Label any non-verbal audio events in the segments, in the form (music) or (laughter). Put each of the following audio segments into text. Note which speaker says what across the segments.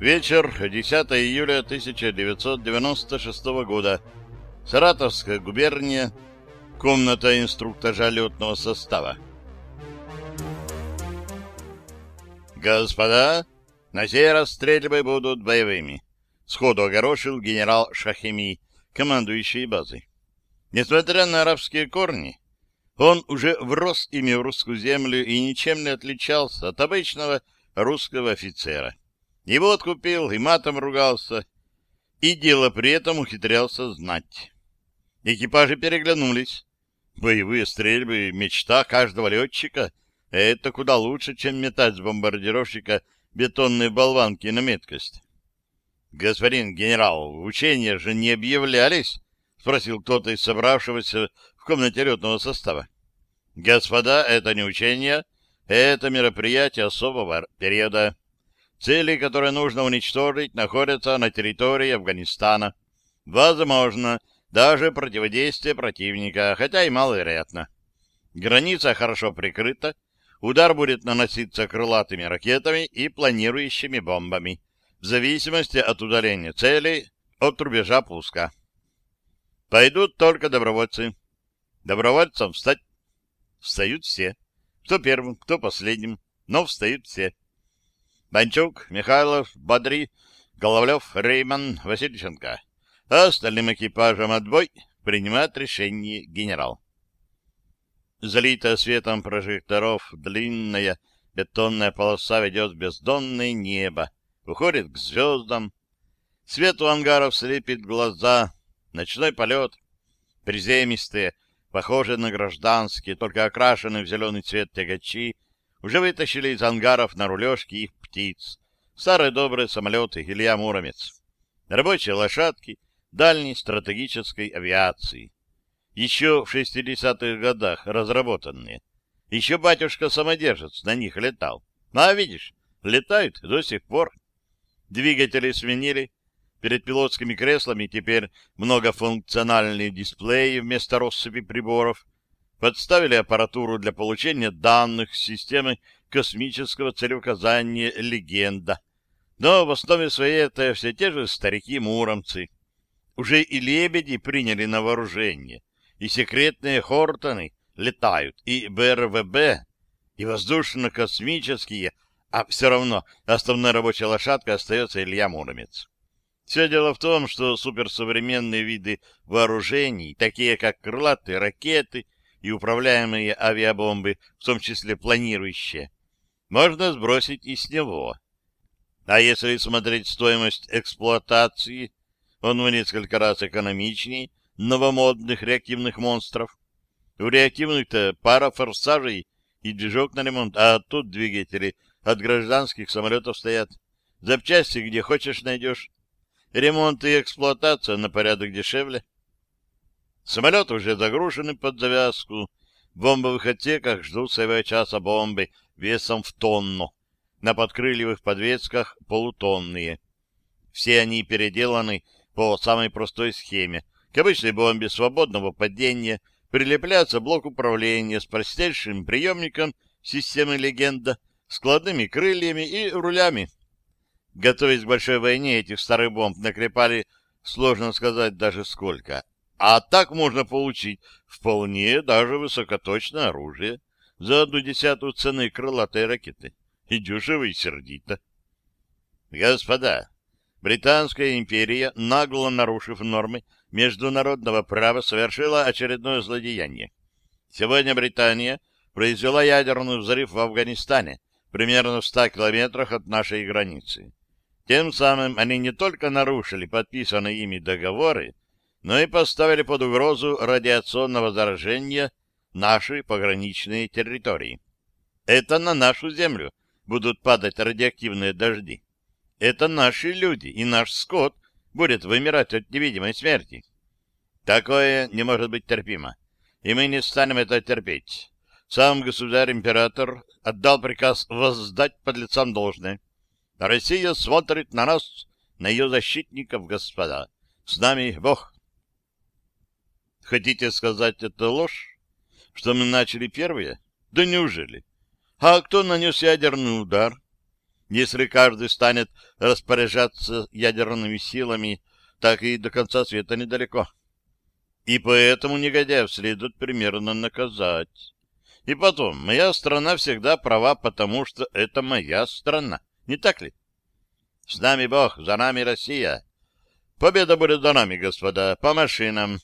Speaker 1: Вечер, 10 июля 1996 года. Саратовская губерния. Комната инструктажа летного состава. «Господа, на сей раз стрельбы будут боевыми», — сходу огорошил генерал Шахеми, командующий базой. Несмотря на арабские корни, он уже врос ими в русскую землю и ничем не отличался от обычного русского офицера. Его откупил и матом ругался, и дело при этом ухитрялся знать. Экипажи переглянулись. Боевые стрельбы — мечта каждого летчика. Это куда лучше, чем метать с бомбардировщика бетонные болванки на меткость. — Господин генерал, учения же не объявлялись? — спросил кто-то из собравшегося в комнате летного состава. — Господа, это не учение, это мероприятие особого периода. Цели, которые нужно уничтожить, находятся на территории Афганистана. Возможно, даже противодействие противника, хотя и маловероятно. Граница хорошо прикрыта, удар будет наноситься крылатыми ракетами и планирующими бомбами, в зависимости от удаления цели от рубежа пуска. Пойдут только добровольцы. Добровольцам встать. Встают все. Кто первым, кто последним, но встают все. Банчук, Михайлов, Бодри, Головлев, Рейман, Васильченко. А остальным экипажам отбой принимает решение генерал. Залитая светом прожекторов длинная бетонная полоса ведет в бездонное небо, уходит к звездам. Свет у ангаров слепит глаза, ночной полет, приземистые, похожие на гражданские, только окрашенные в зеленый цвет тягачи, уже вытащили из ангаров на рулежки птиц. Старые добрые самолеты Илья Муромец. Рабочие лошадки дальней стратегической авиации. Еще в 60-х годах разработанные. Еще батюшка-самодержец на них летал. Ну, а видишь, летают до сих пор. Двигатели сменили. Перед пилотскими креслами теперь многофункциональные дисплеи вместо россыпи приборов — подставили аппаратуру для получения данных системы космического целеуказания «Легенда». Но в основе своей это все те же старики-муромцы. Уже и лебеди приняли на вооружение, и секретные Хортоны летают, и БРВБ, и воздушно-космические, а все равно основная рабочая лошадка остается Илья Муромец. Все дело в том, что суперсовременные виды вооружений, такие как крылатые ракеты, и управляемые авиабомбы, в том числе планирующие, можно сбросить и с него. А если смотреть стоимость эксплуатации, он в несколько раз экономичнее новомодных реактивных монстров. У реактивных-то пара форсажей и движок на ремонт, а тут двигатели от гражданских самолетов стоят. Запчасти где хочешь найдешь. Ремонт и эксплуатация на порядок дешевле. Самолеты уже загружены под завязку. В бомбовых отсеках ждут своего часа бомбы весом в тонну. На подкрыльевых подвесках полутонные. Все они переделаны по самой простой схеме. К обычной бомбе свободного падения прилепляется блок управления с простейшим приемником системы «Легенда», складными крыльями и рулями. Готовясь к большой войне, этих старых бомб наклепали, сложно сказать даже сколько, а так можно получить вполне даже высокоточное оружие за одну десятую цены крылатой ракеты. И дешево, и сердито. Господа, Британская империя, нагло нарушив нормы международного права, совершила очередное злодеяние. Сегодня Британия произвела ядерный взрыв в Афганистане, примерно в 100 километрах от нашей границы. Тем самым они не только нарушили подписанные ими договоры, но и поставили под угрозу радиационного заражения наши пограничные территории. Это на нашу землю будут падать радиоактивные дожди. Это наши люди и наш скот будет вымирать от невидимой смерти. Такое не может быть терпимо, и мы не станем это терпеть. Сам государь-император отдал приказ воздать под лицам должное. Россия смотрит на нас, на ее защитников, господа. С нами Бог. Хотите сказать, это ложь? Что мы начали первые? Да неужели? А кто нанес ядерный удар? Если каждый станет распоряжаться ядерными силами, так и до конца света недалеко. И поэтому негодяев следует примерно наказать. И потом, моя страна всегда права, потому что это моя страна. Не так ли? С нами Бог, за нами Россия. Победа будет за нами, господа, по машинам.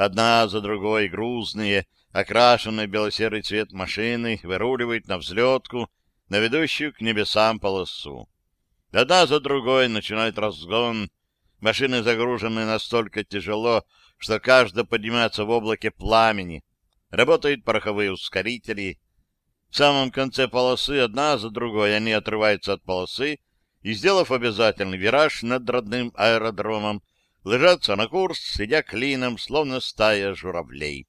Speaker 1: Одна за другой грузные, окрашенные белосерый цвет машины выруливают на взлетку, на ведущую к небесам полосу. Одна за другой начинает разгон. Машины загружены настолько тяжело, что каждая поднимается в облаке пламени. Работают пороховые ускорители. В самом конце полосы одна за другой они отрываются от полосы и, сделав обязательный вираж над родным аэродромом, ложатся на курс, сидя клином, словно стая журавлей.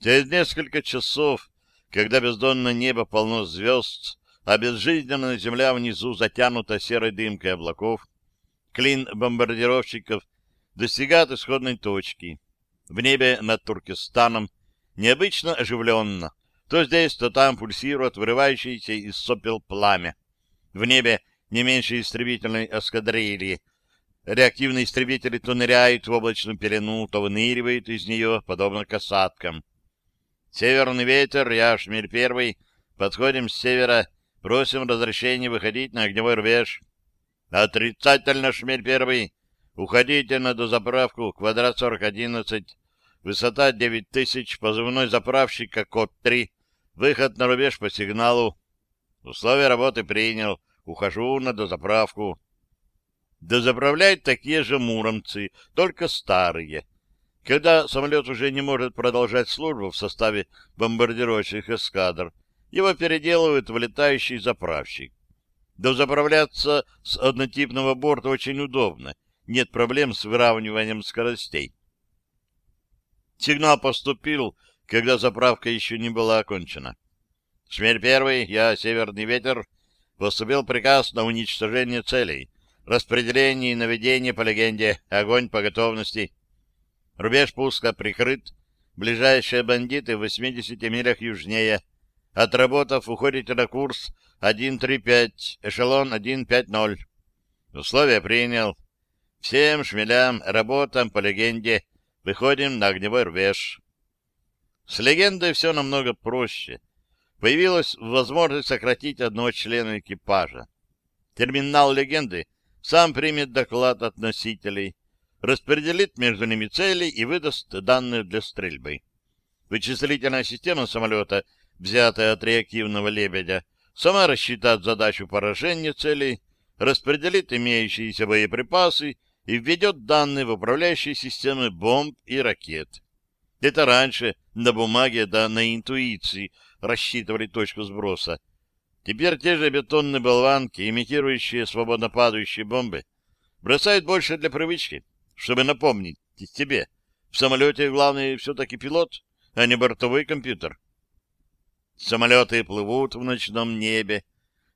Speaker 1: Через несколько часов когда бездонное небо полно звезд, а безжизненная земля внизу затянута серой дымкой облаков, клин бомбардировщиков достигает исходной точки. В небе над Туркестаном необычно оживленно. То здесь, то там пульсирует вырывающееся из сопел пламя. В небе не меньше истребительной эскадрильи. Реактивные истребители то ныряют в облачную пелену, то выныривают из нее, подобно касаткам. Северный ветер, я Шмель первый. Подходим с севера. Просим разрешения выходить на огневой рубеж. Отрицательно, Шмель первый. Уходите на дозаправку, квадрат 4011. Высота 9000, позывной заправщика, код 3. Выход на рубеж по сигналу. Условия работы принял. Ухожу на дозаправку. Дозаправляют такие же муромцы, только старые. Когда самолет уже не может продолжать службу в составе бомбардировочных эскадр, его переделывают в летающий заправщик. Дозаправляться с однотипного борта очень удобно, нет проблем с выравниванием скоростей. Сигнал поступил, когда заправка еще не была окончена. Шмель первый, я, Северный ветер, поступил приказ на уничтожение целей, распределение и наведение по легенде, огонь по готовности — Рубеж пуска прикрыт. Ближайшие бандиты в 80 милях южнее. Отработав, уходите на курс 135, эшелон 150. Условия принял. Всем шмелям, работам по легенде. Выходим на огневой рубеж. С легендой все намного проще. Появилась возможность сократить одного члена экипажа. Терминал легенды сам примет доклад от носителей распределит между ними цели и выдаст данные для стрельбы. Вычислительная система самолета, взятая от реактивного «Лебедя», сама рассчитает задачу поражения целей, распределит имеющиеся боеприпасы и введет данные в управляющие системы бомб и ракет. Это раньше на бумаге да на интуиции рассчитывали точку сброса. Теперь те же бетонные болванки, имитирующие свободно падающие бомбы, бросают больше для привычки чтобы напомнить тебе, в самолете главный все-таки пилот, а не бортовой компьютер. Самолеты плывут в ночном небе,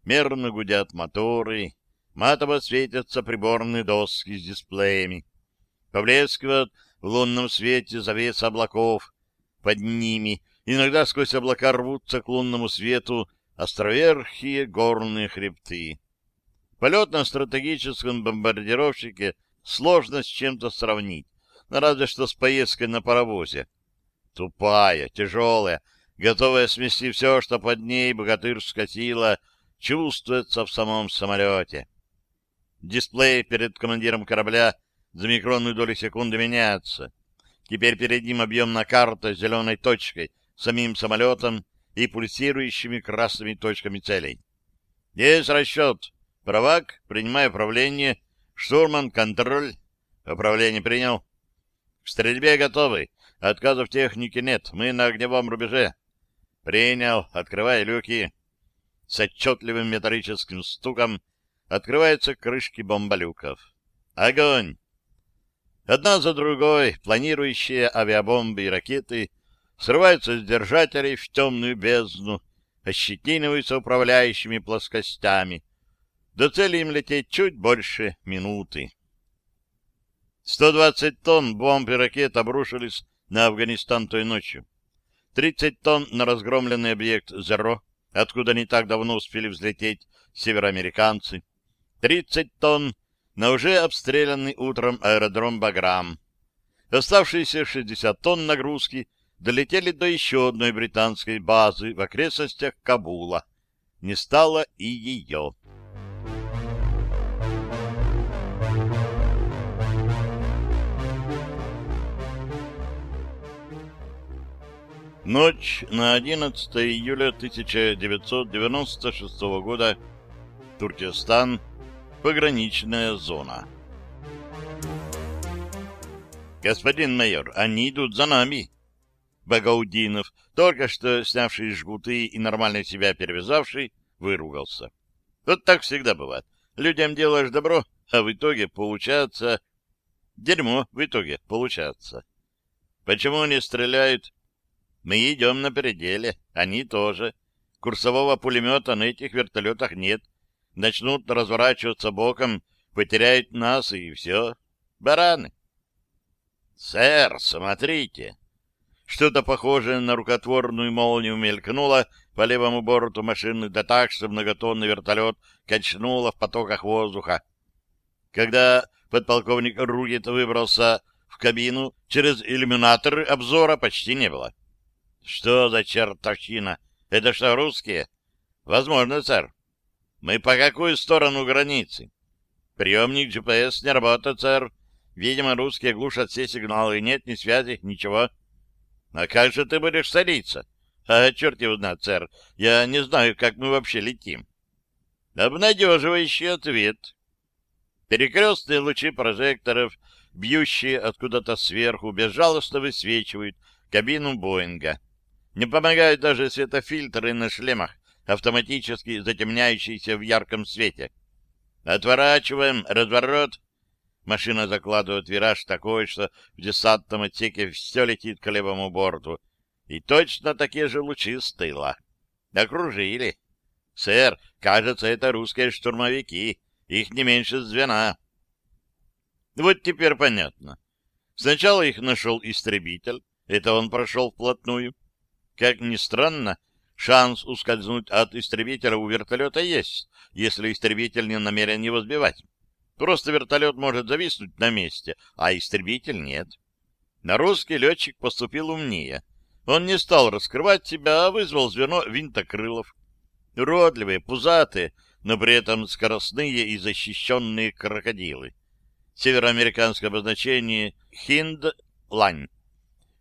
Speaker 1: мерно гудят моторы, матово светятся приборные доски с дисплеями. Поблескивают в лунном свете завес облаков. Под ними иногда сквозь облака рвутся к лунному свету островерхие горные хребты. Полет на стратегическом бомбардировщике — сложно с чем-то сравнить, но разве что с поездкой на паровозе. Тупая, тяжелая, готовая смести все, что под ней богатырская сила чувствуется в самом самолете. Дисплей перед командиром корабля за микронную долю секунды меняется. Теперь перед ним объемная карта с зеленой точкой, самим самолетом и пульсирующими красными точками целей. Есть расчет. Правак, принимая управление, Штурман, контроль. Управление принял. К стрельбе готовы. Отказов техники нет. Мы на огневом рубеже. Принял. Открывай люки. С отчетливым металлическим стуком открываются крышки бомболюков. Огонь! Одна за другой планирующие авиабомбы и ракеты срываются с держателей в темную бездну, ощетиниваются управляющими плоскостями, до цели им лететь чуть больше минуты. 120 тонн бомб и ракет обрушились на Афганистан той ночью. 30 тонн на разгромленный объект «Зеро», откуда не так давно успели взлететь североамериканцы, 30 тонн на уже обстрелянный утром аэродром «Баграм». Оставшиеся 60 тонн нагрузки долетели до еще одной британской базы в окрестностях Кабула. Не стало и ее. Ночь на 11 июля 1996 года. Туркестан. Пограничная зона. «Господин майор, они идут за нами!» Багаудинов, только что снявший жгуты и нормально себя перевязавший, выругался. Вот так всегда бывает. Людям делаешь добро, а в итоге получается... Дерьмо в итоге получается. Почему они стреляют? Мы идем на пределе, они тоже. Курсового пулемета на этих вертолетах нет. Начнут разворачиваться боком, потеряют нас, и все. Бараны. «Сэр, смотрите!» Что-то похожее на рукотворную молнию мелькнуло по левому борту машины, да так, что многотонный вертолет качнуло в потоках воздуха. Когда подполковник Ругет выбрался в кабину, через иллюминатор обзора почти не было. Что за чертовщина? Это что, русские? Возможно, сэр. Мы по какую сторону границы? Приемник GPS не работает, сэр. Видимо, русские глушат все сигналы. Нет ни связи, ничего. А как же ты будешь садиться? А черт его знает, сэр. Я не знаю, как мы вообще летим. Обнадеживающий ответ. Перекрестные лучи прожекторов, бьющие откуда-то сверху, безжалостно высвечивают кабину Боинга. Не помогают даже светофильтры на шлемах, автоматически затемняющиеся в ярком свете. Отворачиваем, разворот. Машина закладывает вираж такой, что в десантном отсеке все летит к левому борту. И точно такие же лучи с тыла. Окружили. Сэр, кажется, это русские штурмовики. Их не меньше звена. Вот теперь понятно. Сначала их нашел истребитель. Это он прошел вплотную. Как ни странно, шанс ускользнуть от истребителя у вертолета есть, если истребитель не намерен его сбивать. Просто вертолет может зависнуть на месте, а истребитель нет. На русский летчик поступил умнее. Он не стал раскрывать себя, а вызвал звено винтокрылов. Уродливые, пузатые, но при этом скоростные и защищенные крокодилы. Североамериканское обозначение «Хинд-Лань».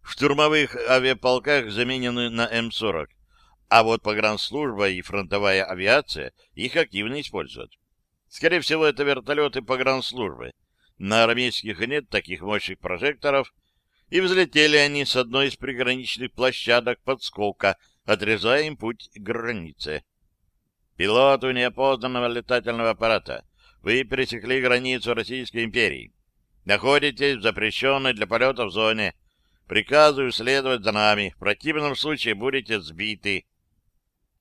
Speaker 1: В штурмовых авиаполках заменены на М-40, а вот погранслужба и фронтовая авиация их активно используют. Скорее всего, это вертолеты погранслужбы. На армейских нет таких мощных прожекторов, и взлетели они с одной из приграничных площадок подскока, отрезая им путь к границе. Пилоту неопознанного летательного аппарата, вы пересекли границу Российской империи. Находитесь в запрещенной для полета зоне — Приказываю следовать за нами. В противном случае будете сбиты.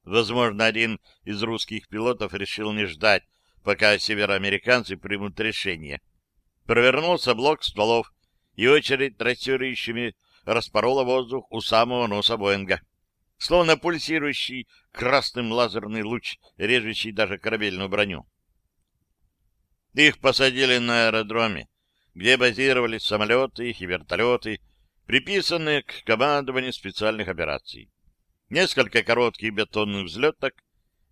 Speaker 1: Возможно, один из русских пилотов решил не ждать, пока североамериканцы примут решение. Провернулся блок стволов, и очередь трассирующими распорола воздух у самого носа Боинга. Словно пульсирующий красным лазерный луч, режущий даже корабельную броню. Их посадили на аэродроме, где базировались самолеты и вертолеты, приписанные к командованию специальных операций. Несколько коротких бетонных взлеток,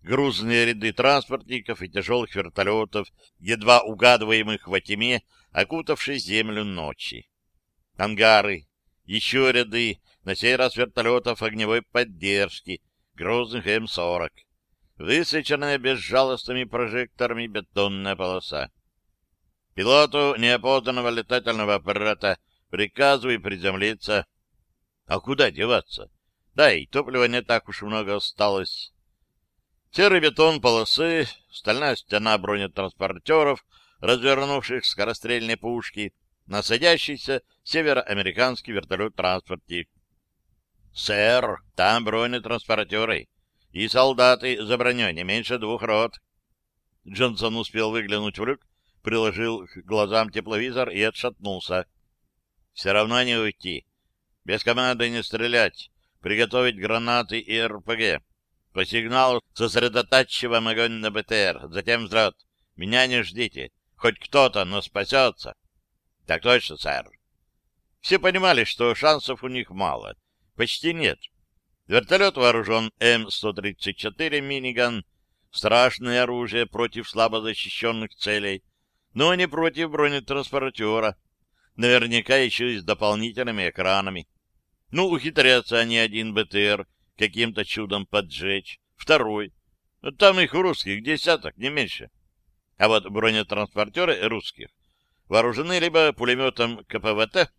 Speaker 1: грузные ряды транспортников и тяжелых вертолетов, едва угадываемых во тьме, окутавшей землю ночи. Ангары, еще ряды, на сей раз вертолетов огневой поддержки, грозных М-40, высвеченная безжалостными прожекторами бетонная полоса. Пилоту неопознанного летательного аппарата Приказывай приземлиться. А куда деваться? Да, и топлива не так уж много осталось. Серый бетон полосы, стальная стена бронетранспортеров, развернувших скорострельные пушки, насадящийся североамериканский вертолет-транспортик. «Сэр, там бронетранспортеры и солдаты за броней не меньше двух рот». Джонсон успел выглянуть в люк, приложил к глазам тепловизор и отшатнулся. Все равно не уйти. Без команды не стрелять. Приготовить гранаты и РПГ. По сигналу сосредотачиваем огонь на БТР, затем взлет. Меня не ждите. Хоть кто-то, но спасется. Так точно, сэр. Все понимали, что шансов у них мало. Почти нет. Вертолет вооружен М-134 «Миниган», страшное оружие против слабо защищенных целей, но не против бронетранспортера, наверняка еще и с дополнительными экранами. Ну, ухитрятся они один БТР каким-то чудом поджечь, второй. Там их у русских десяток, не меньше. А вот бронетранспортеры русских вооружены либо пулеметом КПВТ,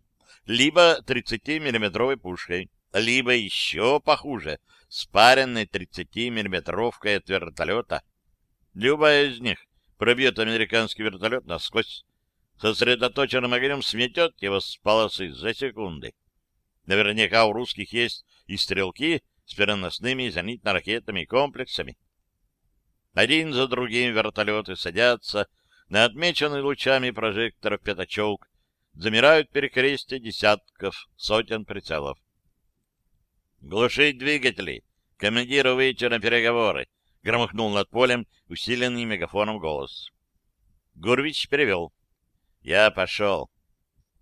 Speaker 1: либо 30-миллиметровой пушкой, либо еще похуже, спаренной 30-миллиметровкой от вертолета. Любая из них пробьет американский вертолет насквозь. Сосредоточенным огнем сметет его с полосы за секунды. Наверняка у русских есть и стрелки с переносными зенитно-ракетными комплексами. Один за другим вертолеты садятся на отмеченный лучами прожекторов пятачок, замирают перекрестия десятков, сотен прицелов. «Глушить двигатели! Командиру выйти на переговоры!» — громыхнул над полем усиленный мегафоном голос. Гурвич перевел. «Я пошел».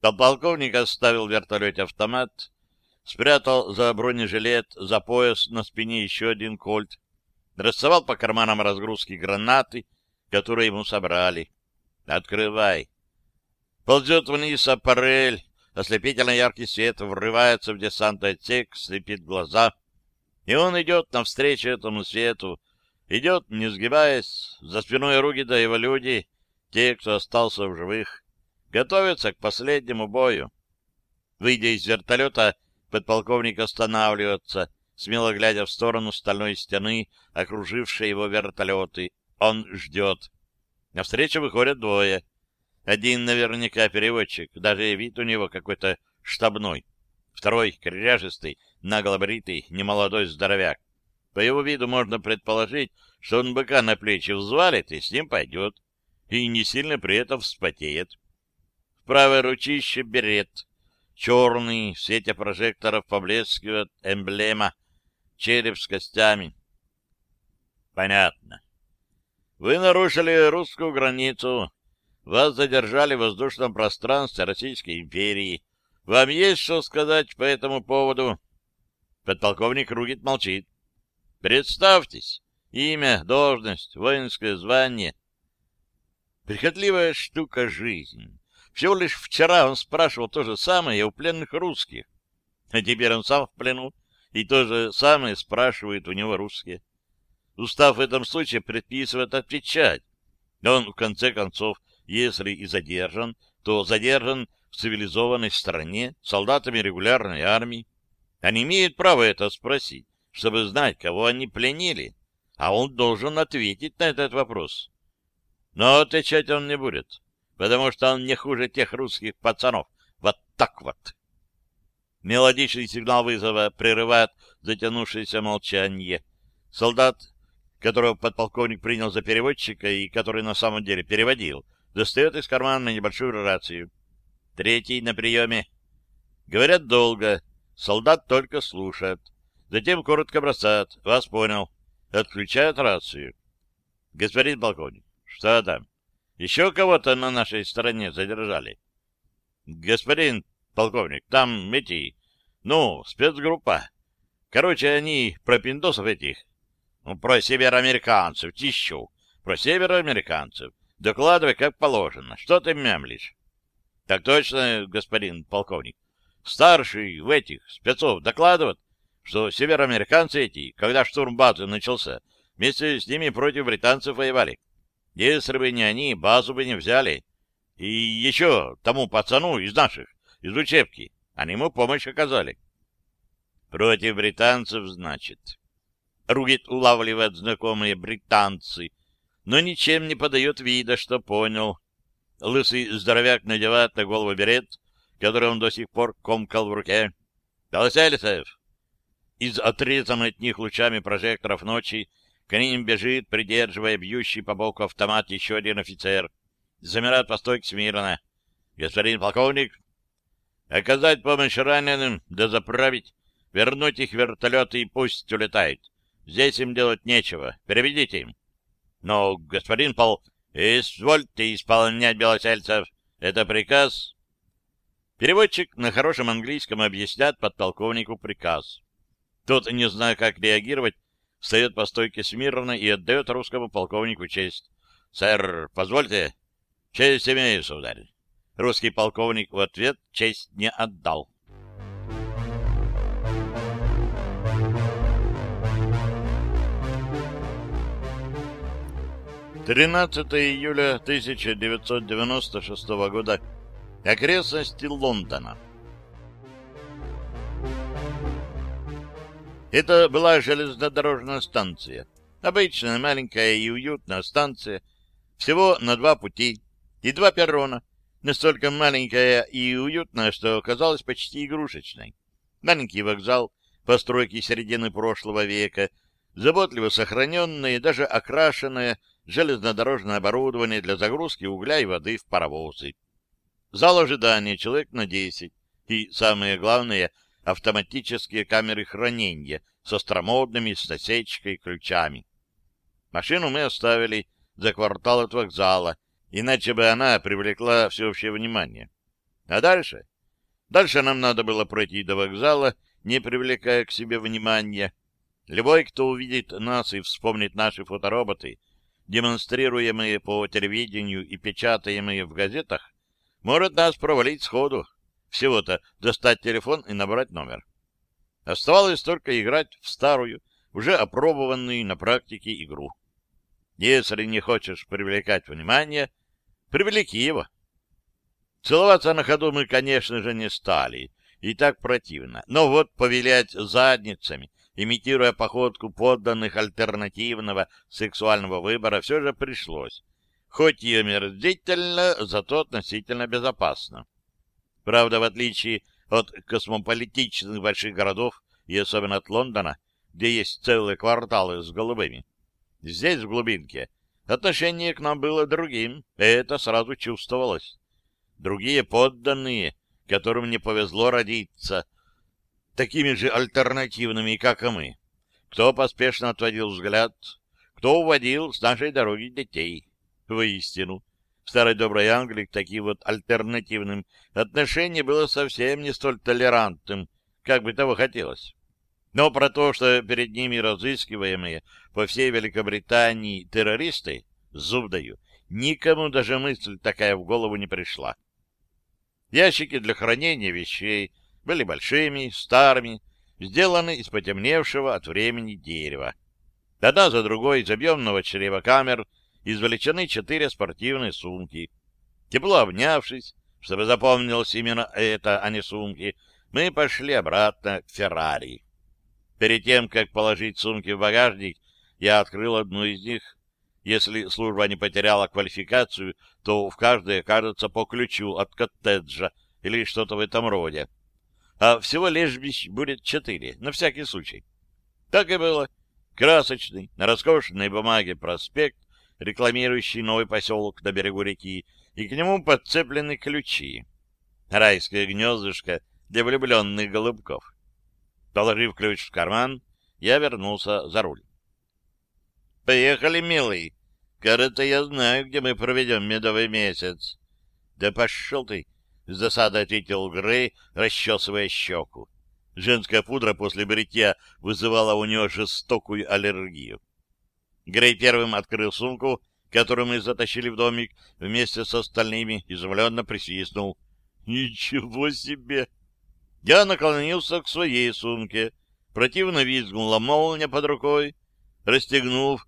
Speaker 1: Подполковник оставил в вертолете автомат, спрятал за бронежилет, за пояс на спине еще один кольт, рассовал по карманам разгрузки гранаты, которые ему собрали. «Открывай!» Ползет вниз аппарель, Ослепительно яркий свет врывается в десантный отсек, слепит глаза. И он идет навстречу этому свету, идет, не сгибаясь, за спиной Ругида его люди, те, кто остался в живых, готовятся к последнему бою. Выйдя из вертолета, подполковник останавливается, смело глядя в сторону стальной стены, окружившей его вертолеты. Он ждет. Навстречу выходят двое — один наверняка переводчик, даже вид у него какой-то штабной. Второй — кряжистый, наглобритый, немолодой здоровяк. По его виду можно предположить, что он быка на плечи взвалит и с ним пойдет, и не сильно при этом вспотеет. В правой ручище берет. Черный, в свете прожекторов поблескивает эмблема, череп с костями. Понятно. Вы нарушили русскую границу, вас задержали в воздушном пространстве Российской империи. Вам есть что сказать по этому поводу? Подполковник Ругит молчит. Представьтесь. Имя, должность, воинское звание. Прихотливая штука жизнь. Всего лишь вчера он спрашивал то же самое у пленных русских. А теперь он сам в плену, и то же самое спрашивают у него русские. Устав в этом случае предписывает отвечать. Он, в конце концов, если и задержан, то задержан в цивилизованной стране солдатами регулярной армии. Они имеют право это спросить, чтобы знать, кого они пленили, а он должен ответить на этот вопрос. Но отвечать он не будет, потому что он не хуже тех русских пацанов. Вот так вот. Мелодичный сигнал вызова прерывает затянувшееся молчание. Солдат, которого подполковник принял за переводчика и который на самом деле переводил, достает из кармана небольшую рацию. Третий на приеме. Говорят долго. Солдат только слушает. Затем коротко бросает. Вас понял. Отключают рацию. Господин полковник, что там? Еще кого-то на нашей стороне задержали? Господин полковник, там эти... Ну, спецгруппа. Короче, они про пиндосов этих. Ну, про североамериканцев, тищу. Про североамериканцев. Докладывай, как положено. Что ты мямлишь? — Так точно, господин полковник. Старший в этих спецов докладывает, что североамериканцы эти, когда штурм базы начался, вместе с ними против британцев воевали. Если бы не они, базу бы не взяли. И еще тому пацану из наших, из учебки, они ему помощь оказали. Против британцев, значит. Ругит улавливает знакомые британцы — но ничем не подает вида, что понял. Лысый здоровяк надевает на голову берет, который он до сих пор комкал в руке. «Толстелицев!» Из отрезанной от них лучами прожекторов ночи к ним бежит, придерживая бьющий по боку автомат еще один офицер. Замирает по стойке смирно. «Господин полковник!» «Оказать помощь раненым, да заправить, вернуть их вертолеты и пусть улетают. Здесь им делать нечего. Переведите им. Но, господин Пол, извольте исполнять, Белосельцев. Это приказ. Переводчик на хорошем английском объясняет подполковнику приказ. Тот, не зная, как реагировать, встает по стойке смирно и отдает русскому полковнику честь. — Сэр, позвольте. — Честь имею, сударь. Русский полковник в ответ честь не отдал. 13 июля 1996 года. Окрестности Лондона. Это была железнодорожная станция. Обычная маленькая и уютная станция. Всего на два пути и два перрона. Настолько маленькая и уютная, что казалась почти игрушечной. Маленький вокзал, постройки середины прошлого века, заботливо сохраненная и даже окрашенная железнодорожное оборудование для загрузки угля и воды в паровозы. Зал ожидания человек на 10 и, самое главное, автоматические камеры хранения со стромодными с насечкой ключами. Машину мы оставили за квартал от вокзала, иначе бы она привлекла всеобщее внимание. А дальше? Дальше нам надо было пройти до вокзала, не привлекая к себе внимания. Любой, кто увидит нас и вспомнит наши фотороботы, демонстрируемые по телевидению и печатаемые в газетах, может нас провалить сходу. Всего-то достать телефон и набрать номер. Оставалось только играть в старую, уже опробованную на практике игру. Если не хочешь привлекать внимание, привлеки его. Целоваться на ходу мы, конечно же, не стали, и так противно. Но вот повилять задницами имитируя походку подданных альтернативного сексуального выбора, все же пришлось. Хоть и омерзительно, зато относительно безопасно. Правда, в отличие от космополитичных больших городов, и особенно от Лондона, где есть целые кварталы с голубыми, здесь, в глубинке, отношение к нам было другим, и это сразу чувствовалось. Другие подданные, которым не повезло родиться, такими же альтернативными, как и мы. Кто поспешно отводил взгляд, кто уводил с нашей дороги детей. Воистину, в старой доброй Англии к таким вот альтернативным отношениям было совсем не столь толерантным, как бы того хотелось. Но про то, что перед ними разыскиваемые по всей Великобритании террористы, зуб даю, никому даже мысль такая в голову не пришла. Ящики для хранения вещей — были большими, старыми, сделаны из потемневшего от времени дерева. Одна за другой из объемного чрева камер извлечены четыре спортивные сумки. Тепло обнявшись, чтобы запомнилось именно это, а не сумки, мы пошли обратно к Феррари. Перед тем, как положить сумки в багажник, я открыл одну из них. Если служба не потеряла квалификацию, то в каждой кажется по ключу от коттеджа или что-то в этом роде а всего лежбищ будет четыре, на всякий случай. Так и было. Красочный, на роскошной бумаге проспект, рекламирующий новый поселок на берегу реки, и к нему подцеплены ключи. Райское гнездышко для влюбленных голубков. Положив ключ в карман, я вернулся за руль. — Поехали, милый. Кажется, я знаю, где мы проведем медовый месяц. — Да пошел ты! — с досадой ответил Грей, расчесывая щеку. Женская пудра после бритья вызывала у него жестокую аллергию. Грей первым открыл сумку, которую мы затащили в домик вместе с остальными, изумленно присвистнул. «Ничего себе!» Я наклонился к своей сумке. Противно визгнула молния под рукой. Расстегнув,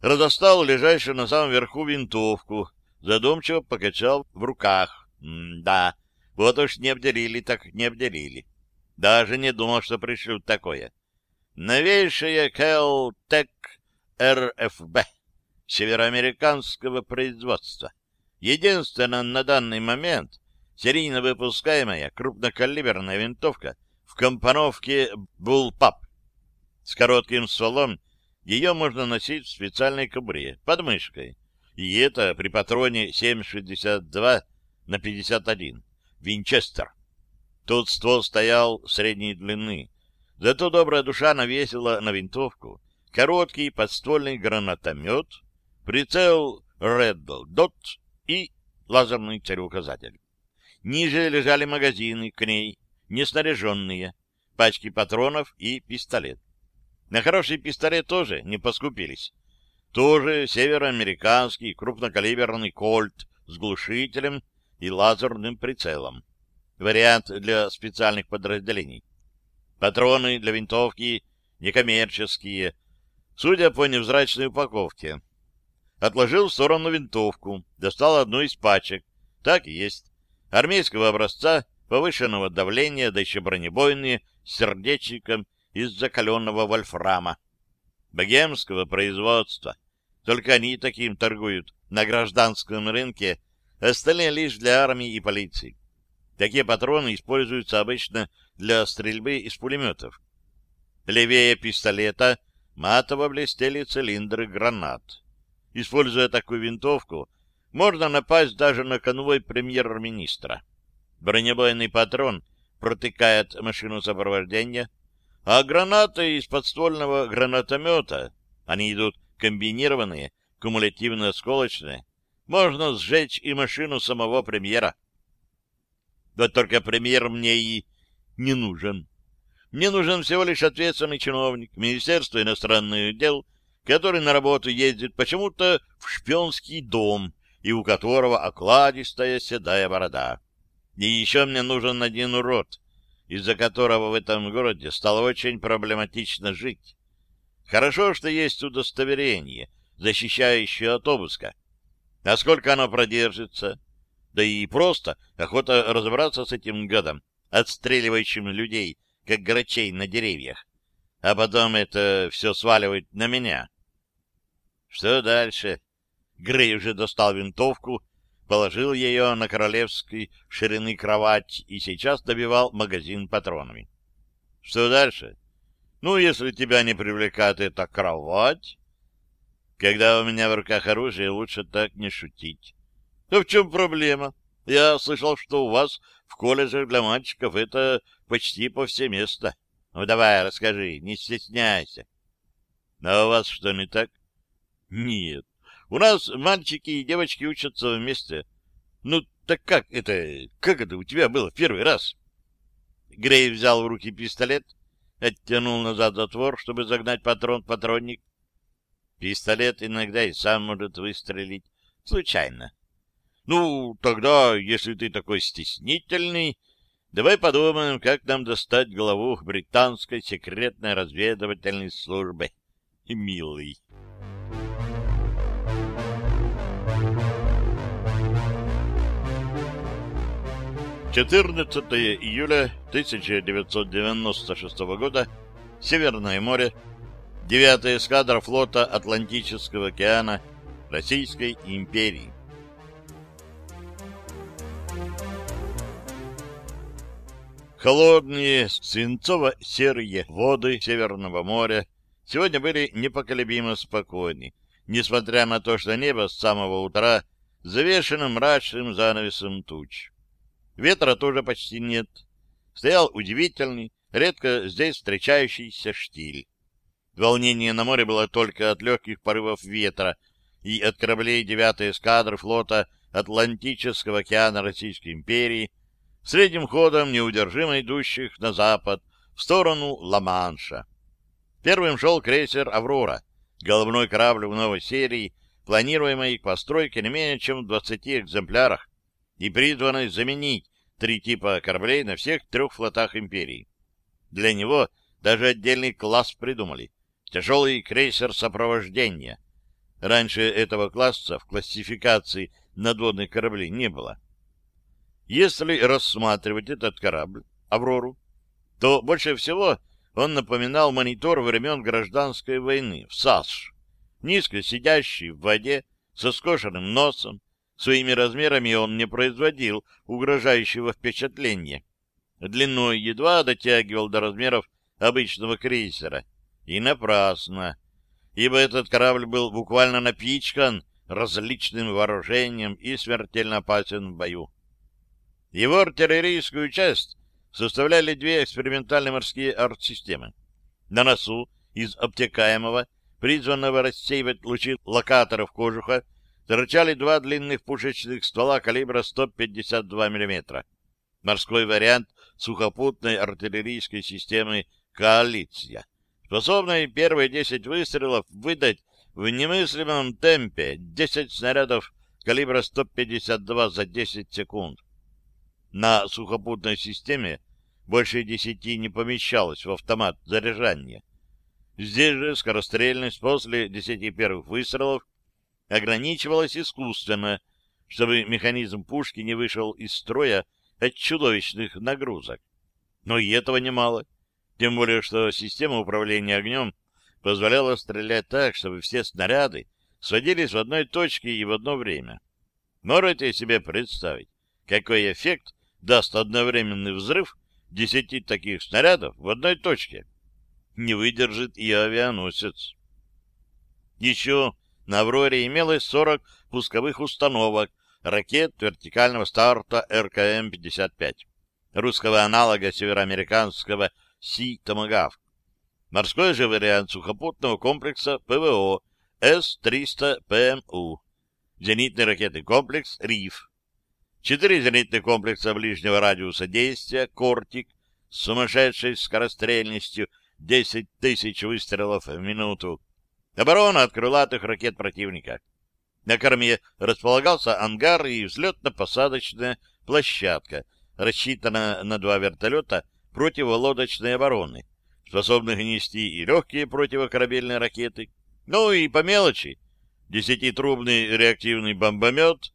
Speaker 1: разостал лежащую на самом верху винтовку, задумчиво покачал в руках. М-да, вот уж не обделили, так не обделили. Даже не думал, что пришлют такое. Новейшая Келтек РФБ североамериканского производства. Единственная на данный момент серийно выпускаемая крупнокалиберная винтовка в компоновке Bullpup. С коротким стволом ее можно носить в специальной кобуре, под мышкой. И это при патроне 7,62 на 51. Винчестер. Тут ствол стоял средней длины. Зато добрая душа навесила на винтовку короткий подствольный гранатомет, прицел Red Dot и лазерный целеуказатель. Ниже лежали магазины к ней, неснаряженные, пачки патронов и пистолет. На хороший пистолет тоже не поскупились. Тоже североамериканский крупнокалиберный кольт с глушителем и лазерным прицелом. Вариант для специальных подразделений. Патроны для винтовки некоммерческие, судя по невзрачной упаковке. Отложил в сторону винтовку, достал одну из пачек. Так и есть. Армейского образца, повышенного давления, да еще бронебойные, с сердечником из закаленного вольфрама. Богемского производства. Только они таким торгуют на гражданском рынке, остальные лишь для армии и полиции. Такие патроны используются обычно для стрельбы из пулеметов. Левее пистолета матово блестели цилиндры гранат. Используя такую винтовку, можно напасть даже на конвой премьер-министра. Бронебойный патрон протыкает машину сопровождения, а гранаты из подствольного гранатомета, они идут комбинированные, кумулятивно-осколочные, можно сжечь и машину самого премьера. Да только премьер мне и не нужен. Мне нужен всего лишь ответственный чиновник Министерства иностранных дел, который на работу ездит почему-то в шпионский дом и у которого окладистая седая борода. И еще мне нужен один урод, из-за которого в этом городе стало очень проблематично жить. Хорошо, что есть удостоверение, защищающее от обыска. А сколько оно продержится? Да и просто охота разобраться с этим гадом, отстреливающим людей, как грачей на деревьях. А потом это все сваливает на меня. Что дальше? Грей уже достал винтовку, положил ее на королевской ширины кровать и сейчас добивал магазин патронами. Что дальше? Ну, если тебя не привлекает эта кровать... Когда у меня в руках оружие, лучше так не шутить. А в чем проблема? Я слышал, что у вас в колледжах для мальчиков это почти повсеместно. Ну, давай, расскажи, не стесняйся. А у вас что, не так? Нет. У нас мальчики и девочки учатся вместе. Ну, так как это... Как это у тебя было в первый раз? Грей взял в руки пистолет оттянул назад затвор, чтобы загнать патрон в патронник. Пистолет иногда и сам может выстрелить. Случайно. Ну, тогда, если ты такой стеснительный, давай подумаем, как нам достать главу британской секретной разведывательной службы. (laughs) Милый. 14 июля 1996 года, Северное море, 9 эскадра флота Атлантического океана Российской империи. Холодные, свинцово-серые воды Северного моря сегодня были непоколебимо спокойны, несмотря на то, что небо с самого утра завешено мрачным занавесом туч. Ветра тоже почти нет. Стоял удивительный, редко здесь встречающийся штиль. Волнение на море было только от легких порывов ветра и от кораблей 9-й эскадры флота Атлантического океана Российской империи, средним ходом неудержимо идущих на запад в сторону Ла-Манша. Первым шел крейсер «Аврора», головной корабль в новой серии, планируемой к постройке не менее чем в 20 экземплярах, и призванной заменить три типа кораблей на всех трех флотах империи. Для него даже отдельный класс придумали — тяжелый крейсер сопровождения. Раньше этого класса в классификации надводных кораблей не было. Если рассматривать этот корабль, «Аврору», то больше всего он напоминал монитор времен гражданской войны в САСШ, низко сидящий в воде, со скошенным носом, Своими размерами он не производил угрожающего впечатления. Длиной едва дотягивал до размеров обычного крейсера. И напрасно, ибо этот корабль был буквально напичкан различным вооружением и смертельно опасен в бою. Его артиллерийскую часть составляли две экспериментальные морские артсистемы. На носу из обтекаемого призванного рассеивать лучи локаторов кожуха, торчали два длинных пушечных ствола калибра 152 мм. Морской вариант сухопутной артиллерийской системы «Коалиция», способной первые 10 выстрелов выдать в немыслимом темпе 10 снарядов калибра 152 за 10 секунд. На сухопутной системе больше 10 не помещалось в автомат заряжания. Здесь же скорострельность после 10 первых выстрелов ограничивалась искусственно, чтобы механизм пушки не вышел из строя от чудовищных нагрузок. Но и этого немало, тем более что система управления огнем позволяла стрелять так, чтобы все снаряды сводились в одной точке и в одно время. Можете себе представить, какой эффект даст одновременный взрыв десяти таких снарядов в одной точке? Не выдержит и авианосец. Еще на «Авроре» имелось 40 пусковых установок ракет вертикального старта РКМ-55, русского аналога североамериканского Си-Томагавк. Морской же вариант сухопутного комплекса ПВО С-300ПМУ, зенитный ракетный комплекс «Риф», четыре зенитных комплекса ближнего радиуса действия «Кортик» с сумасшедшей скорострельностью 10 тысяч выстрелов в минуту, оборона от крылатых ракет противника. На корме располагался ангар и взлетно-посадочная площадка, рассчитанная на два вертолета противолодочной обороны, способных нести и легкие противокорабельные ракеты, ну и по мелочи, десятитрубный реактивный бомбомет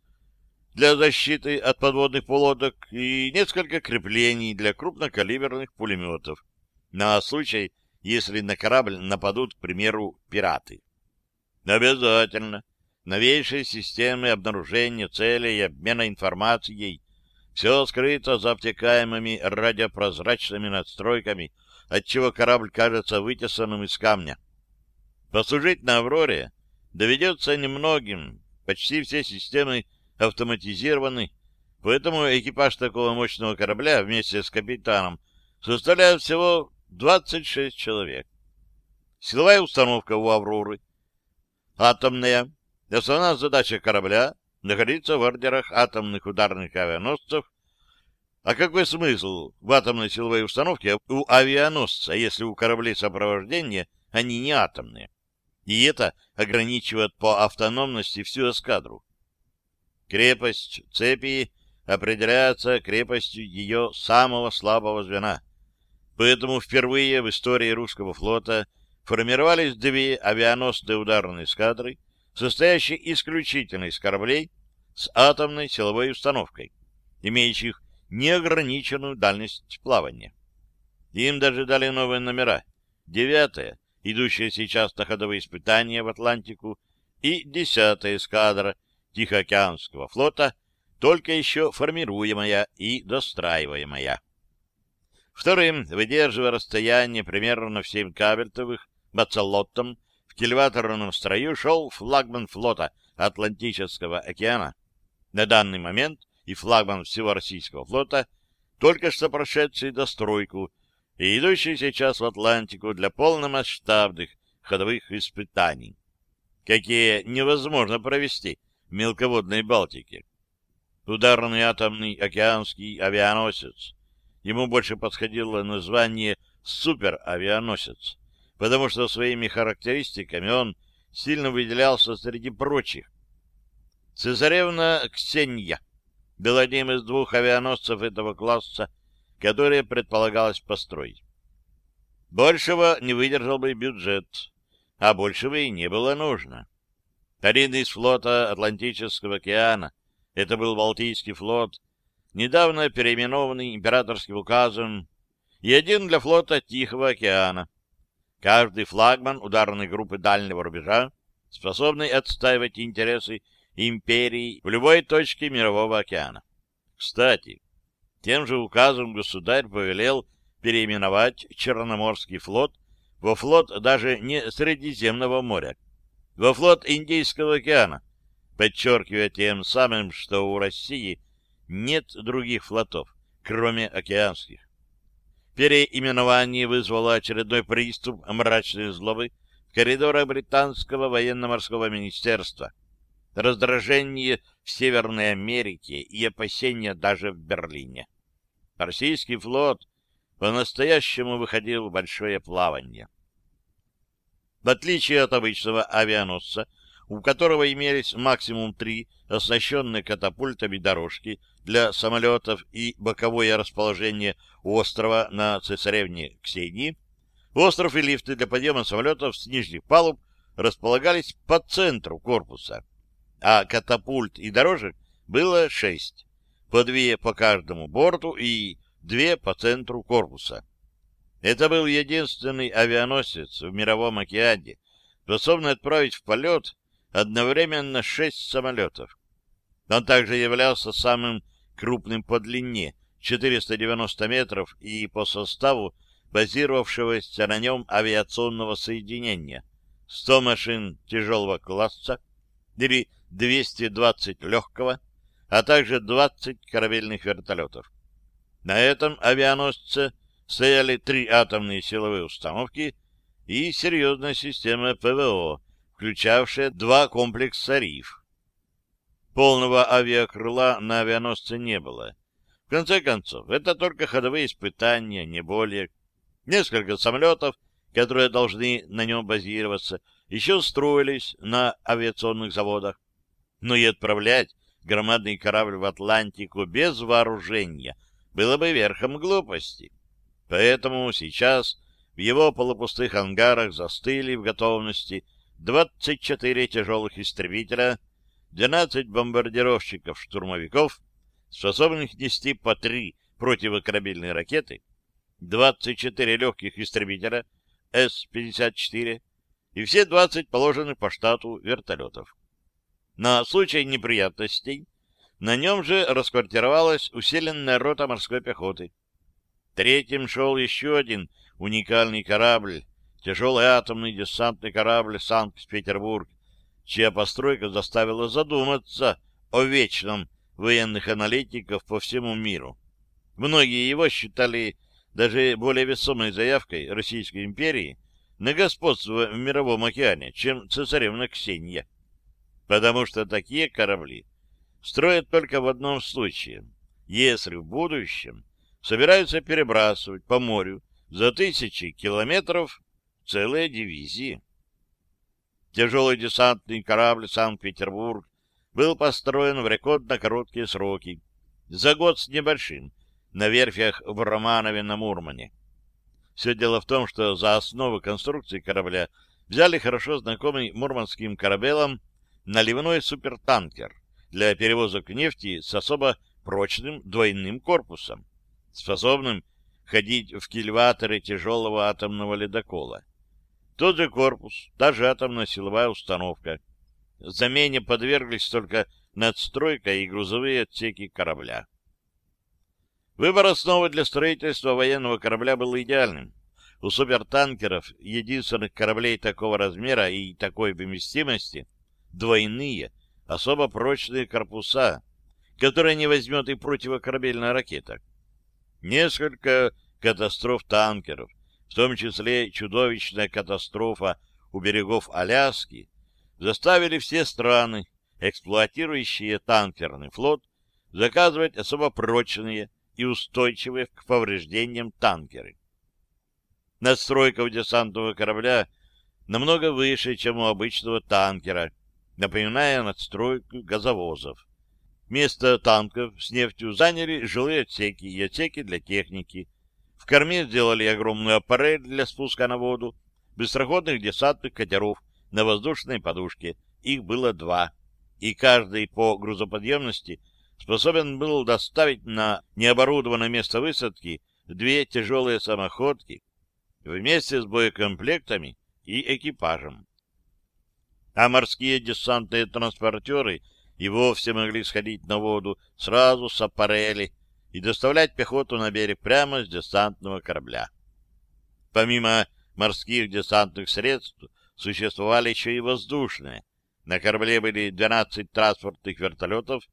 Speaker 1: для защиты от подводных полодок и несколько креплений для крупнокалиберных пулеметов на случай, если на корабль нападут, к примеру, пираты. Обязательно. Новейшие системы обнаружения целей и обмена информацией. Все скрыто за обтекаемыми радиопрозрачными надстройками, отчего корабль кажется вытесанным из камня. Послужить на «Авроре» доведется немногим. Почти все системы автоматизированы, поэтому экипаж такого мощного корабля вместе с капитаном составляет всего 26 человек. Силовая установка у «Авроры» атомная. Основная задача корабля — находиться в ордерах атомных ударных авианосцев. А какой смысл в атомной силовой установке у авианосца, если у кораблей сопровождения они не атомные? И это ограничивает по автономности всю эскадру. Крепость цепи определяется крепостью ее самого слабого звена. Поэтому впервые в истории русского флота формировались две авианосные ударные эскадры, состоящие исключительно из кораблей с атомной силовой установкой, имеющих неограниченную дальность плавания. Им даже дали новые номера. Девятая, идущая сейчас на ходовые испытания в Атлантику, и десятая эскадра Тихоокеанского флота, только еще формируемая и достраиваемая. Вторым, выдерживая расстояние примерно в 7 кабельтовых, бацалоттом в кильваторном строю шел флагман флота Атлантического океана. На данный момент и флагман всего российского флота, только что прошедший достройку и идущий сейчас в Атлантику для полномасштабных ходовых испытаний, какие невозможно провести мелководной Балтике. Ударный атомный океанский авианосец. Ему больше подходило название суперавианосец, потому что своими характеристиками он сильно выделялся среди прочих. Цезаревна Ксения был одним из двух авианосцев этого класса, которые предполагалось построить. Большего не выдержал бы бюджет, а большего и не было нужно. Один из флота Атлантического океана, это был Балтийский флот, недавно переименованный императорским указом, и один для флота Тихого океана. Каждый флагман ударной группы дальнего рубежа, способный отстаивать интересы империи в любой точке Мирового океана. Кстати, тем же указом государь повелел переименовать Черноморский флот во флот даже не Средиземного моря, во флот Индийского океана, подчеркивая тем самым, что у России нет других флотов, кроме океанских. Переименование вызвало очередной приступ мрачной злобы в коридора британского военно-морского министерства, раздражение в Северной Америке и опасения даже в Берлине. Российский флот по-настоящему выходил в большое плавание. В отличие от обычного авианосца, у которого имелись максимум три оснащенные катапультами дорожки для самолетов и боковое расположение острова на цесаревне Ксении, остров и лифты для подъема самолетов с нижних палуб располагались по центру корпуса, а катапульт и дорожек было шесть, по две по каждому борту и две по центру корпуса. Это был единственный авианосец в Мировом океане, способный отправить в полет одновременно шесть самолетов. Он также являлся самым крупным по длине, 490 метров, и по составу базировавшегося на нем авиационного соединения. 100 машин тяжелого класса или 220 легкого, а также 20 корабельных вертолетов. На этом авианосце стояли три атомные силовые установки и серьезная система ПВО, включавшая два комплекса РИФ. Полного авиакрыла на авианосце не было. В конце концов, это только ходовые испытания, не более. Несколько самолетов, которые должны на нем базироваться, еще строились на авиационных заводах. Но и отправлять громадный корабль в Атлантику без вооружения было бы верхом глупости. Поэтому сейчас в его полупустых ангарах застыли в готовности 24 тяжелых истребителя, 12 бомбардировщиков-штурмовиков, способных нести по три противокорабельные ракеты, 24 легких истребителя С-54 и все 20 положенных по штату вертолетов. На случай неприятностей на нем же расквартировалась усиленная рота морской пехоты. Третьим шел еще один уникальный корабль, тяжелый атомный десантный корабль «Санкт-Петербург», чья постройка заставила задуматься о вечном военных аналитиков по всему миру. Многие его считали даже более весомой заявкой Российской империи на господство в Мировом океане, чем цесаревна Ксения. Потому что такие корабли строят только в одном случае, если в будущем собираются перебрасывать по морю за тысячи километров целые дивизии. Тяжелый десантный корабль «Санкт-Петербург» был построен в рекордно короткие сроки, за год с небольшим, на верфях в Романове на Мурмане. Все дело в том, что за основу конструкции корабля взяли хорошо знакомый мурманским корабелам наливной супертанкер для перевозок нефти с особо прочным двойным корпусом, способным ходить в кильваторы тяжелого атомного ледокола. Тот же корпус, та же атомная силовая установка. Замене подверглись только надстройка и грузовые отсеки корабля. Выбор основы для строительства военного корабля был идеальным. У супертанкеров, единственных кораблей такого размера и такой вместимости, двойные, особо прочные корпуса, которые не возьмет и противокорабельная ракета. Несколько катастроф танкеров, в том числе чудовищная катастрофа у берегов Аляски, заставили все страны, эксплуатирующие танкерный флот, заказывать особо прочные и устойчивые к повреждениям танкеры. Настройка у десантного корабля намного выше, чем у обычного танкера, напоминая надстройку газовозов. Место танков с нефтью заняли жилые отсеки и отсеки для техники. В корме сделали огромную аппарель для спуска на воду, быстроходных десантных катеров на воздушной подушке. Их было два, и каждый по грузоподъемности способен был доставить на необорудованное место высадки две тяжелые самоходки вместе с боекомплектами и экипажем а морские десантные транспортеры и вовсе могли сходить на воду сразу с аппарели и доставлять пехоту на берег прямо с десантного корабля. Помимо морских десантных средств существовали еще и воздушные. На корабле были 12 транспортных вертолетов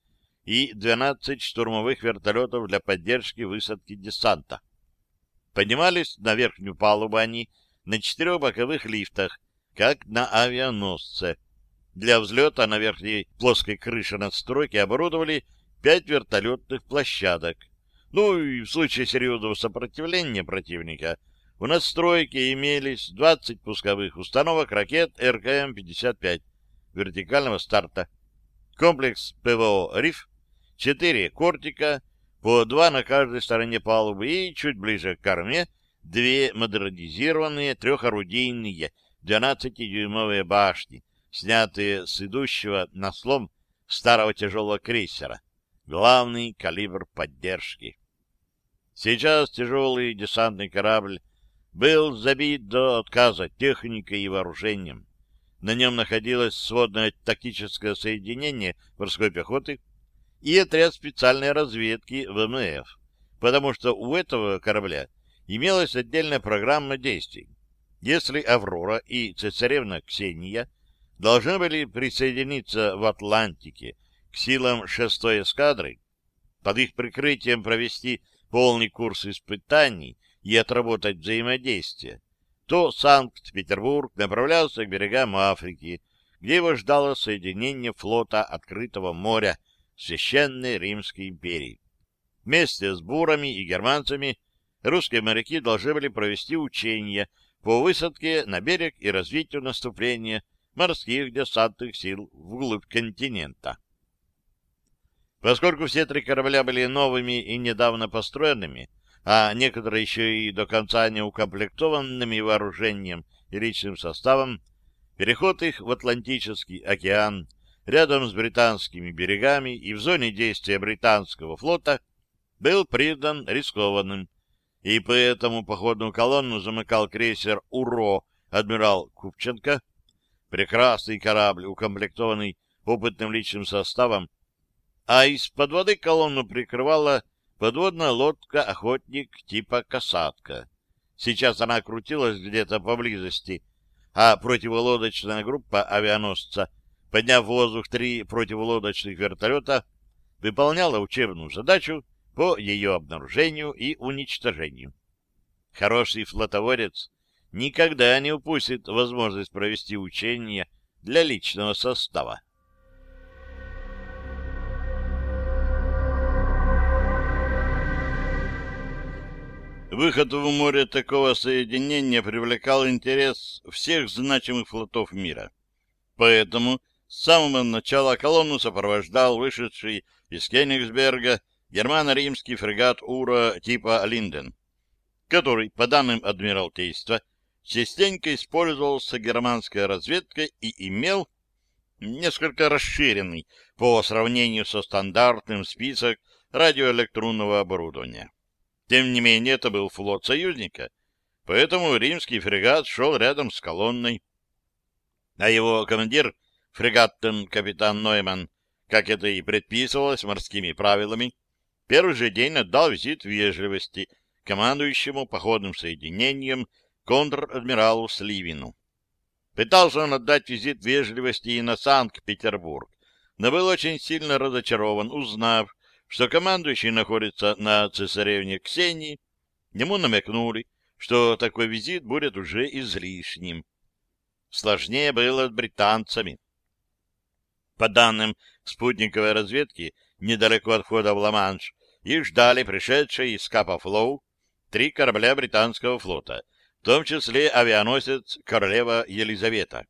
Speaker 1: и 12 штурмовых вертолетов для поддержки высадки десанта. Поднимались на верхнюю палубу они на четырех боковых лифтах, как на авианосце. Для взлета на верхней плоской крыше надстройки оборудовали пять вертолетных площадок. Ну и в случае серьезного сопротивления противника у надстройки имелись 20 пусковых установок ракет РКМ-55 вертикального старта, комплекс ПВО «Риф», 4 «Кортика», по два на каждой стороне палубы и чуть ближе к корме две модернизированные трехорудийные 12-дюймовые башни, снятые с идущего на слом старого тяжелого крейсера. Главный калибр поддержки. Сейчас тяжелый десантный корабль был забит до отказа техникой и вооружением. На нем находилось сводное тактическое соединение морской пехоты, и отряд специальной разведки ВМФ, потому что у этого корабля имелась отдельная программа действий. Если «Аврора» и «Цесаревна Ксения» должны были присоединиться в Атлантике к силам 6-й эскадры, под их прикрытием провести полный курс испытаний и отработать взаимодействие, то Санкт-Петербург направлялся к берегам Африки, где его ждало соединение флота открытого моря Священной Римской империи. Вместе с бурами и германцами русские моряки должны были провести учения по высадке на берег и развитию наступления морских десантных сил вглубь континента. Поскольку все три корабля были новыми и недавно построенными, а некоторые еще и до конца не укомплектованными вооружением и личным составом, переход их в Атлантический океан рядом с британскими берегами и в зоне действия британского флота был признан рискованным, и поэтому походную колонну замыкал крейсер «Уро» адмирал Купченко, прекрасный корабль, укомплектованный опытным личным составом, а из-под воды колонну прикрывала подводная лодка-охотник типа «Касатка». Сейчас она крутилась где-то поблизости, а противолодочная группа авианосца — подняв в воздух три противолодочных вертолета, выполняла учебную задачу по ее обнаружению и уничтожению. Хороший флотоводец никогда не упустит возможность провести учения для личного состава. Выход в море такого соединения привлекал интерес всех значимых флотов мира. Поэтому с самого начала колонну сопровождал вышедший из Кенигсберга германо-римский фрегат Ура типа Линден, который, по данным Адмиралтейства, частенько использовался германской разведкой и имел несколько расширенный по сравнению со стандартным список радиоэлектронного оборудования. Тем не менее, это был флот союзника, поэтому римский фрегат шел рядом с колонной, а его командир фрегаттен капитан Нойман, как это и предписывалось морскими правилами, первый же день отдал визит вежливости командующему походным соединением контр-адмиралу Сливину. Пытался он отдать визит вежливости и на Санкт-Петербург, но был очень сильно разочарован, узнав, что командующий находится на цесаревне Ксении. Ему намекнули, что такой визит будет уже излишним. Сложнее было с британцами. По данным спутниковой разведки, недалеко от входа в Ла-Манш, их ждали пришедшие из Капа Флоу три корабля британского флота, в том числе авианосец «Королева Елизавета».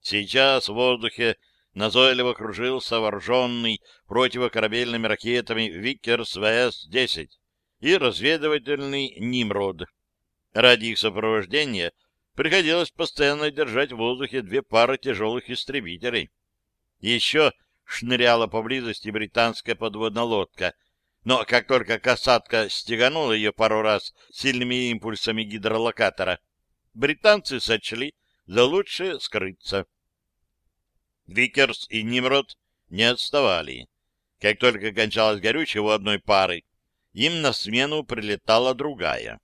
Speaker 1: Сейчас в воздухе назойливо кружился вооруженный противокорабельными ракетами «Виккерс ВС-10» и разведывательный «Нимрод». Ради их сопровождения приходилось постоянно держать в воздухе две пары тяжелых истребителей. Еще шныряла поблизости британская подводная лодка, но как только касатка стеганула ее пару раз сильными импульсами гидролокатора, британцы сочли за лучшее скрыться. Викерс и Нимрод не отставали. Как только кончалось горючее у одной пары, им на смену прилетала другая.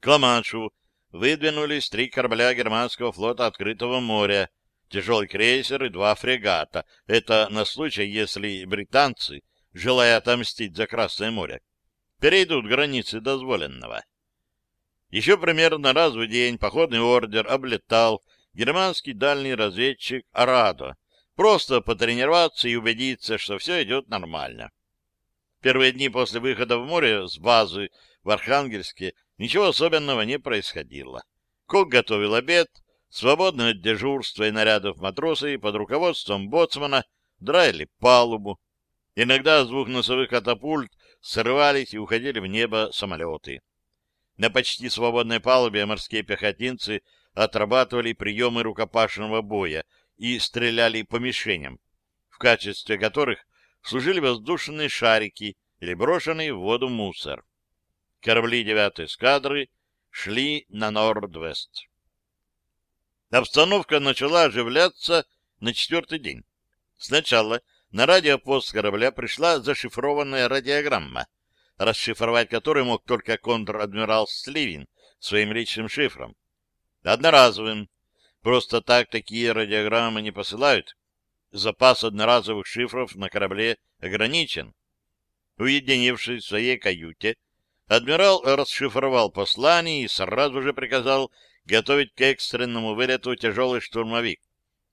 Speaker 1: К Ла-Маншу выдвинулись три корабля германского флота открытого моря, тяжелый крейсер и два фрегата. Это на случай, если британцы, желая отомстить за Красное море, перейдут границы дозволенного. Еще примерно раз в день походный ордер облетал германский дальний разведчик Арадо, просто потренироваться и убедиться, что все идет нормально. Первые дни после выхода в море с базы в Архангельске ничего особенного не происходило. Кок готовил обед, свободное от и нарядов матросы под руководством боцмана драили палубу. Иногда двух носовых катапульт срывались и уходили в небо самолеты. На почти свободной палубе морские пехотинцы отрабатывали приемы рукопашного боя и стреляли по мишеням, в качестве которых служили воздушные шарики или брошенный в воду мусор. Корабли девятой эскадры шли на Норд-Вест. Обстановка начала оживляться на четвертый день. Сначала на радиопост корабля пришла зашифрованная радиограмма, расшифровать которую мог только контр-адмирал Сливин своим личным шифром. Одноразовым. Просто так такие радиограммы не посылают, запас одноразовых шифров на корабле ограничен. Уединившись в своей каюте, адмирал расшифровал послание и сразу же приказал готовить к экстренному вылету тяжелый штурмовик,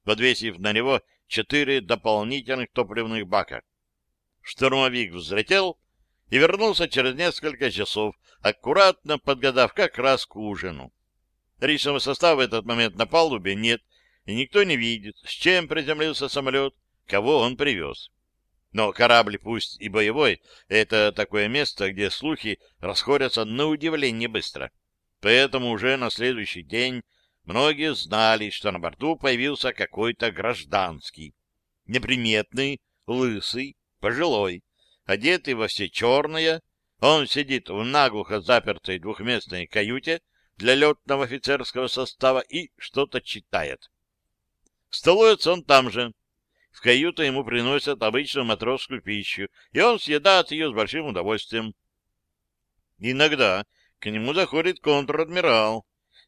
Speaker 1: подвесив на него четыре дополнительных топливных бака. Штурмовик взлетел и вернулся через несколько часов, аккуратно подгадав как раз к ужину. Личного состава в этот момент на палубе нет, и никто не видит, с чем приземлился самолет, кого он привез. Но корабль, пусть и боевой, это такое место, где слухи расходятся на удивление быстро. Поэтому уже на следующий день многие знали, что на борту появился какой-то гражданский. Неприметный, лысый, пожилой, одетый во все черное. Он сидит в наглухо запертой двухместной каюте для летного офицерского состава и что-то читает. Столуется он там же. В каюту ему приносят обычную матросскую пищу, и он съедает ее с большим удовольствием. Иногда к нему заходит контр-адмирал,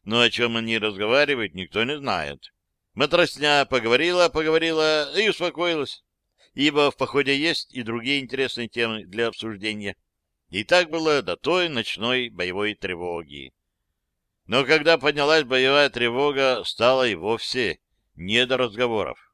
Speaker 1: но о чем они разговаривают, никто не знает. Матросня поговорила, поговорила и успокоилась, ибо в походе есть и другие интересные темы для обсуждения. И так было до той ночной боевой тревоги. Но когда поднялась боевая тревога, стало и вовсе не до разговоров.